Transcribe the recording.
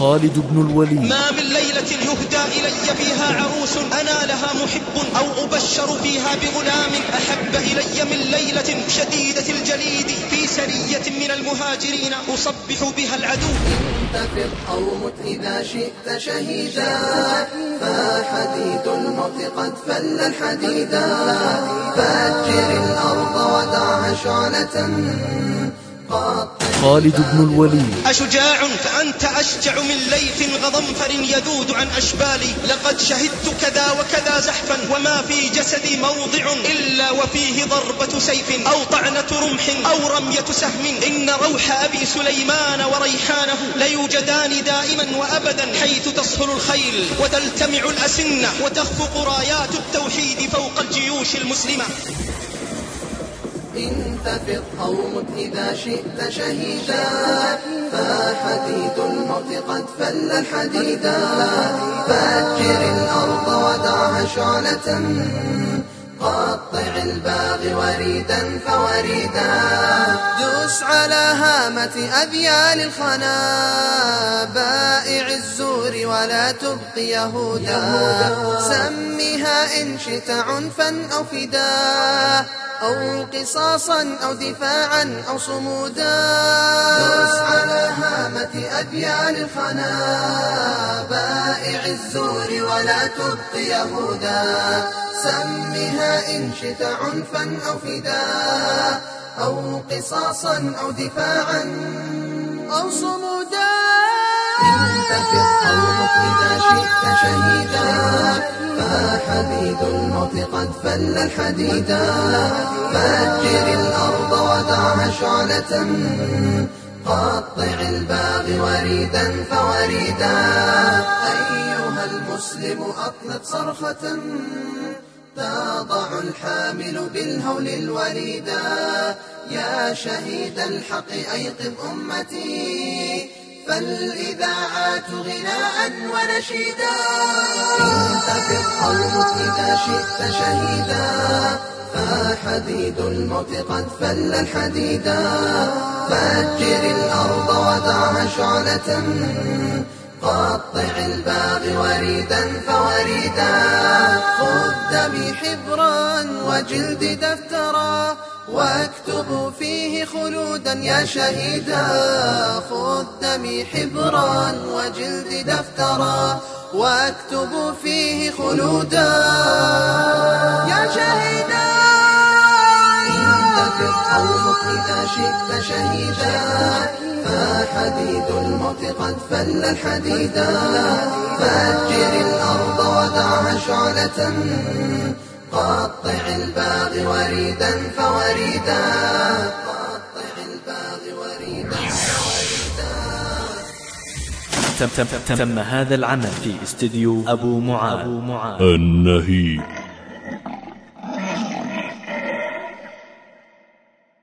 خالد بن الوليد. ما من ليلة يهدى إلي فيها عروس أنا لها محب أو أبشر فيها بغلام أحب إلي من ليلة شديدة الجليد في سرية من المهاجرين أصبح بها العدو. انتفض أو مت إذا شئت شهيدا فحديد الموت قد فل الحديدا فاجر الأرض ودعها شعلة خالد بن الوليد. أشجاع فأنت أشجع من ليث غضنفر يذود عن أشبالي. لقد شهدت كذا وكذا زحفا وما في جسدي موضع إلا وفيه ضربة سيف أو طعنة رمح أو رمية سهم. إن روح أبي سليمان وريحانه ليوجدان دائما وأبدا حيث تصهل الخيل. وتلتمع الأسنة وتخفق رايات التوحيد فوق الجيوش المسلمة. انتفض أو مت إذا شئت شهيدا. فحديد الموت قد فل الحديدا فاجر الأرض ودعها شعلة. قطع الباغي وريدا فوريدا. دس على هامة أذيال الخنا. بائع الزور ولا تبق يهودا. سمها إن شئت عنفا أو فدا أو قصاصا أو دفاعا أو صمودا. دس على هامة أذيال الخنا بائع الزور ولا تبق يهودا. سمها إن شئت عنفا أو فداء أو قصاصا أو دفاعا أو صمودا. انتفض إذا شئت شهيدا فحديد الموت قد فل الحديدا فاجر الأرض ودعها شعلة قطع الباغي وريدا فوريدا أيها المسلم أطلق صرخة تضع الحامل بالهول الوليدا يا شهيد الحق أيقظ أمتي فالإذاعات غناء ونشيدا. انتفض قلبك إذا شئت شهيدا. فحديد الموت قد فل الحديدا. فاجر الأرض ودعها شعلة. قطع الباغي وريدا فوريدا. خذ دمي حبرا وجلد دفترا. واكتب فيه خلودا يا شهيدا. خذ دمي حبرا وجلد دفترا. واكتب فيه خلودا يا شهيدا. انتفض قومك إذا شئت شهيدا. فحديد الموت قد فل الحديدا. فاجر الأرض ودعها شعلة. قطع وريدا فوريدا الباغي وريدا فوريدا. تم, تم, تم, تم هذا العمل في استديو أبو معاذ. النهي